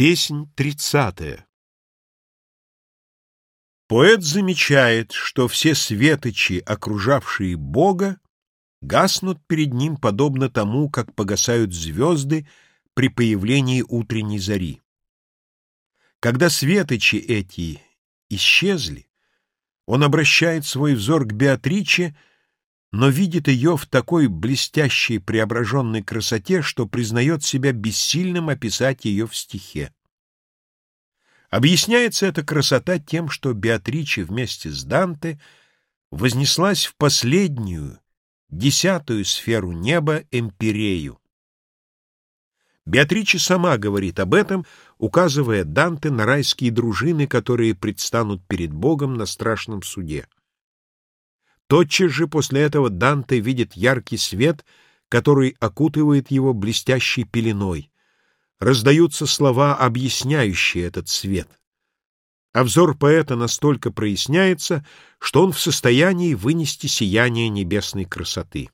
Песнь тридцатая Поэт замечает, что все светочи, окружавшие Бога, гаснут перед ним подобно тому, как погасают звезды при появлении утренней зари. Когда светочи эти исчезли, он обращает свой взор к Беатриче, но видит ее в такой блестящей преображенной красоте, что признает себя бессильным описать ее в стихе. Объясняется эта красота тем, что Беатриче вместе с Данте вознеслась в последнюю, десятую сферу неба Эмпирею. Беатриче сама говорит об этом, указывая Данте на райские дружины, которые предстанут перед Богом на страшном суде. Тотчас же после этого Данте видит яркий свет, который окутывает его блестящей пеленой. Раздаются слова, объясняющие этот свет. А взор поэта настолько проясняется, что он в состоянии вынести сияние небесной красоты.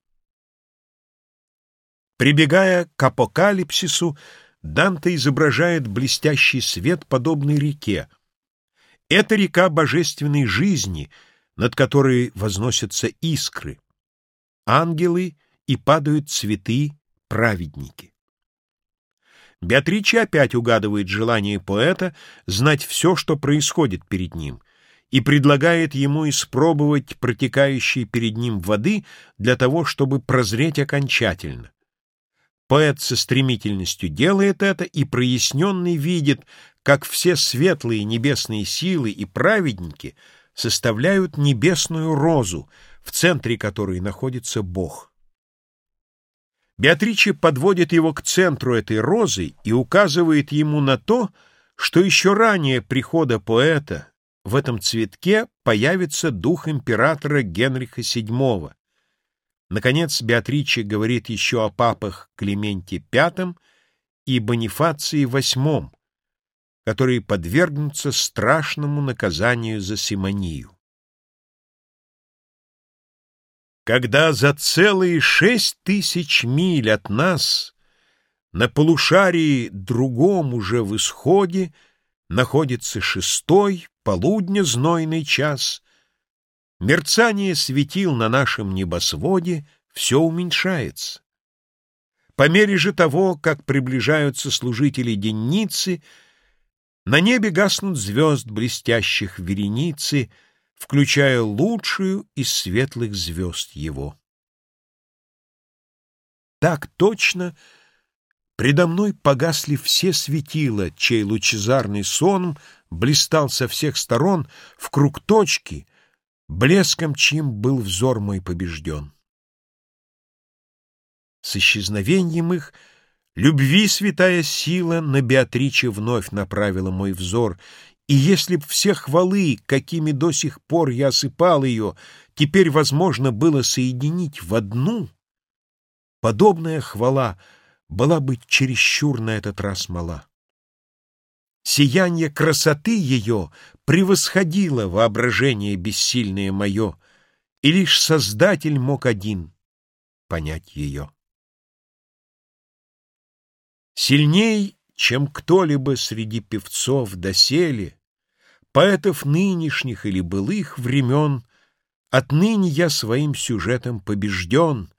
Прибегая к апокалипсису, Данте изображает блестящий свет, подобный реке. Это река божественной жизни — над которой возносятся искры, ангелы и падают цветы праведники. Беатриче опять угадывает желание поэта знать все, что происходит перед ним, и предлагает ему испробовать протекающие перед ним воды для того, чтобы прозреть окончательно. Поэт со стремительностью делает это, и проясненный видит, как все светлые небесные силы и праведники — составляют небесную розу, в центре которой находится Бог. Беатриче подводит его к центру этой розы и указывает ему на то, что еще ранее прихода поэта в этом цветке появится дух императора Генриха VII. Наконец, Беатриче говорит еще о папах Клименте V и Бонифации VIII, которые подвергнутся страшному наказанию за симонию. Когда за целые шесть тысяч миль от нас на полушарии другом уже в исходе находится шестой, полудня знойный час, мерцание светил на нашем небосводе все уменьшается. По мере же того, как приближаются служители денницы — на небе гаснут звезд, блестящих вереницы, включая лучшую из светлых звезд его. Так точно предо мной погасли все светила, чей лучезарный сон блистал со всех сторон в круг точки, блеском чьим был взор мой побежден. С исчезновением их — Любви святая сила на Беатриче вновь направила мой взор, и если б все хвалы, какими до сих пор я осыпал ее, теперь возможно было соединить в одну, подобная хвала была бы чересчур на этот раз мала. Сияние красоты ее превосходило воображение бессильное мое, и лишь Создатель мог один понять ее. Сильней, чем кто-либо среди певцов доселе, Поэтов нынешних или былых времен, Отныне я своим сюжетом побежден,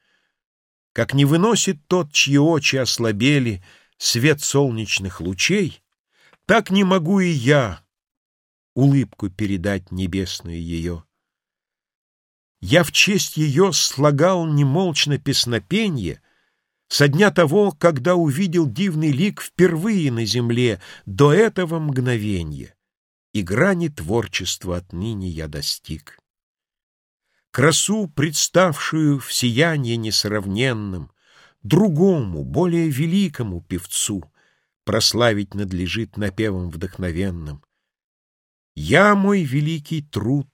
Как не выносит тот, чьи очи ослабели, Свет солнечных лучей, Так не могу и я улыбку передать небесную ее. Я в честь ее слагал немолчно песнопенье, со дня того, когда увидел дивный лик впервые на земле, до этого мгновенья, и грани творчества отныне я достиг. Красу, представшую в сиянии несравненном, другому, более великому певцу, прославить надлежит напевом вдохновенным. Я мой великий труд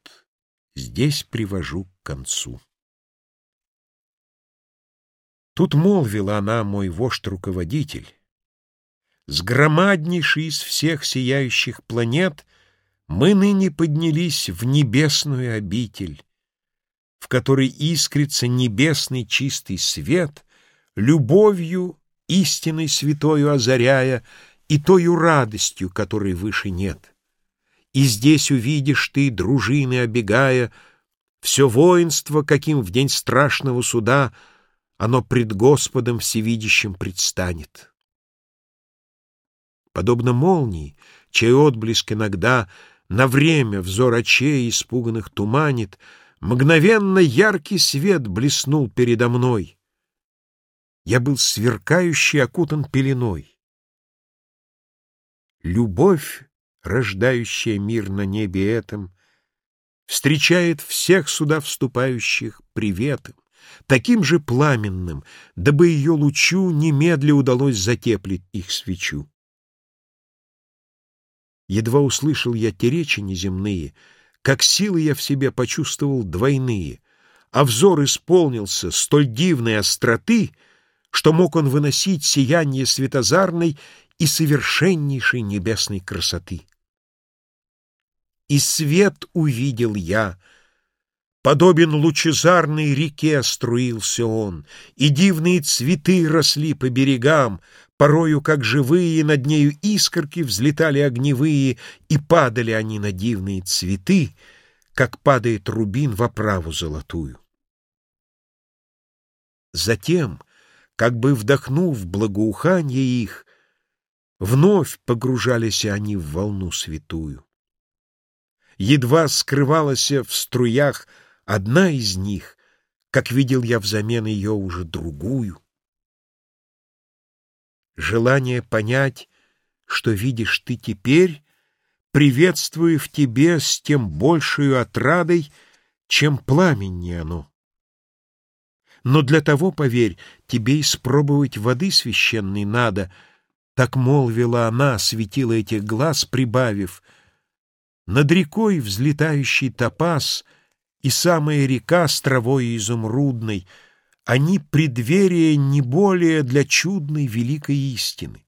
здесь привожу к концу. Тут молвила она, мой вождь-руководитель, С громаднейшей из всех сияющих планет Мы ныне поднялись в небесную обитель, В которой искрится небесный чистый свет, Любовью, истиной святою озаряя, и тою радостью, которой выше нет. И здесь увидишь ты, дружины обегая, все воинство, каким в день страшного суда оно пред Господом всевидящим предстанет. Подобно молнии, чей отблеск иногда на время взор очей испуганных туманит, мгновенно яркий свет блеснул передо мной. Я был сверкающий, окутан пеленой. Любовь, рождающая мир на небе этом, Встречает всех сюда вступающих приветом, Таким же пламенным, дабы ее лучу Немедля удалось затеплить их свечу. Едва услышал я те речи неземные, Как силы я в себе почувствовал двойные, А взор исполнился столь дивной остроты, Что мог он выносить сияние светозарной И совершеннейшей небесной красоты. И свет увидел я — Подобен лучезарной реке струился он, И дивные цветы росли по берегам, Порою, как живые, над нею искорки Взлетали огневые, И падали они на дивные цветы, Как падает рубин в оправу золотую. Затем, как бы вдохнув благоуханье их, Вновь погружались они в волну святую. Едва скрывалась в струях Одна из них, как видел я взамен ее уже другую. Желание понять, что видишь ты теперь, приветствую в тебе с тем большей отрадой, чем пламеннее оно. Но для того, поверь, тебе испробовать воды священной надо, так молвила она, светила этих глаз, прибавив, над рекой взлетающий топаз — и самая река с травой изумрудной, они преддверие не более для чудной великой истины.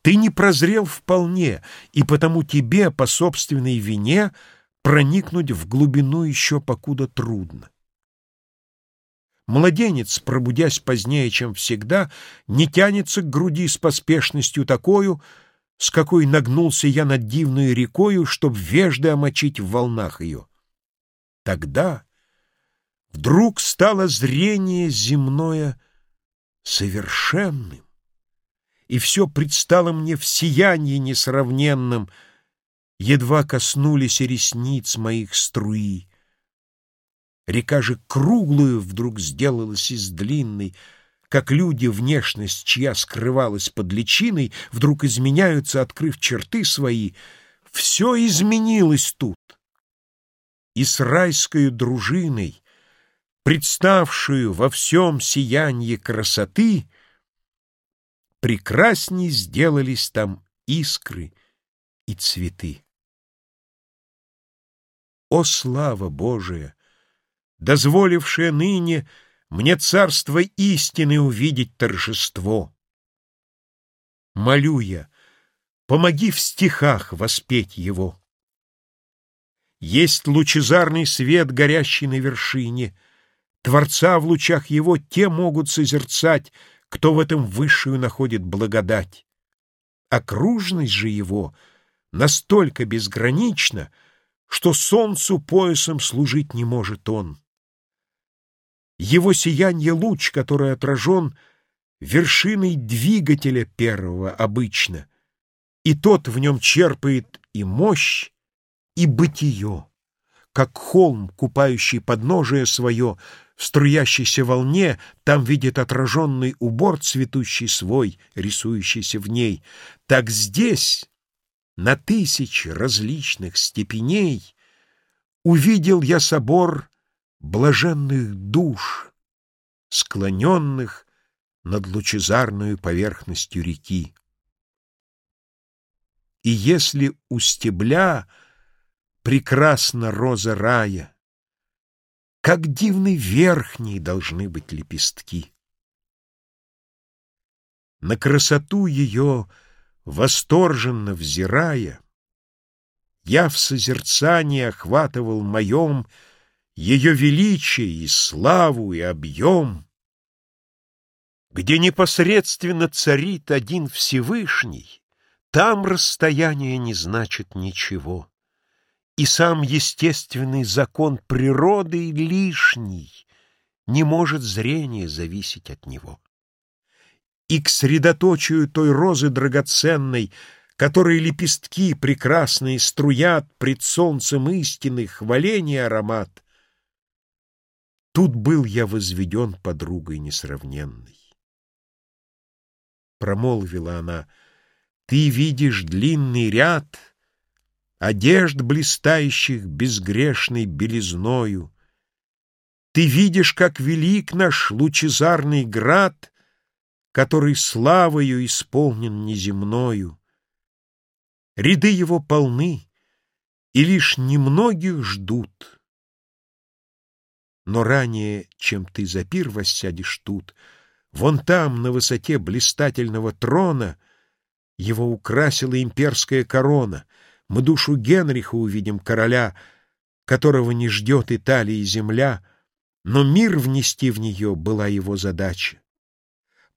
Ты не прозрел вполне, и потому тебе по собственной вине проникнуть в глубину еще покуда трудно. Младенец, пробудясь позднее, чем всегда, не тянется к груди с поспешностью такою, с какой нагнулся я над дивной рекою, чтоб вежды омочить в волнах ее. Тогда вдруг стало зрение земное совершенным, и все предстало мне в сиянии несравненном, едва коснулись ресниц моих струи. Река же круглую вдруг сделалась из длинной, как люди, внешность чья скрывалась под личиной, вдруг изменяются, открыв черты свои. Все изменилось тут и с райской дружиной, представшую во всем сиянье красоты, прекрасней сделались там искры и цветы. О, слава Божия, дозволившая ныне мне царство истины увидеть торжество! Молю я, помоги в стихах воспеть его. Есть лучезарный свет, горящий на вершине. Творца в лучах его те могут созерцать, кто в этом высшую находит благодать. Окружность же его настолько безгранична, что солнцу поясом служить не может он. Его сиянье луч, который отражен вершиной двигателя первого обычно, и тот в нем черпает и мощь, и бытие, как холм, купающий подножие свое, в струящейся волне там видит отраженный убор цветущий свой, рисующийся в ней, так здесь, на тысячи различных степеней, увидел я собор блаженных душ, склоненных над лучезарную поверхностью реки. И если у стебля — прекрасна роза рая, Как дивны верхние должны быть лепестки. На красоту ее, восторженно взирая, Я в созерцании охватывал моем Ее величие и славу и объем. Где непосредственно царит один Всевышний, Там расстояние не значит ничего, И сам естественный закон природы лишний Не может зрение зависеть от него. И к средоточию той розы драгоценной, Которой лепестки прекрасные струят Пред солнцем истины хваление аромат, Тут был я возведен подругой несравненной. Промолвила она, ты видишь длинный ряд Одежд блистающих безгрешной белизною. Ты видишь, как велик наш лучезарный град, Который славою исполнен неземною. Ряды его полны, и лишь немногих ждут — но ранее, чем ты за пир воссядешь тут, Вон там, на высоте блистательного трона, Его украсила имперская корона. Мы душу Генриха увидим, короля, Которого не ждет Италии земля, Но мир внести в нее была его задача.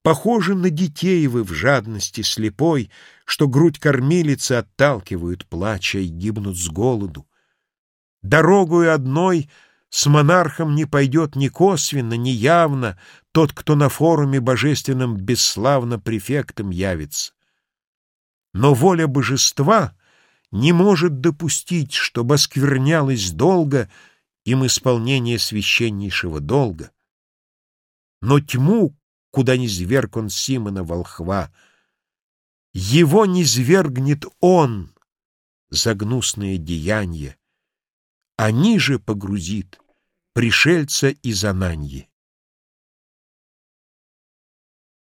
Похожи на детей вы в жадности слепой, Что грудь кормилицы отталкивают, плача, И гибнут с голоду. Дорогою одной — с монархом не пойдет ни косвенно, ни явно тот, кто на форуме божественном бесславно префектом явится. Но воля божества не может допустить, чтобы осквернялось долго им исполнение священнейшего долга. Но тьму, куда не зверг он Симона волхва, его не свергнет он за гнусные деяния, а ниже погрузит пришельца из Ананьи.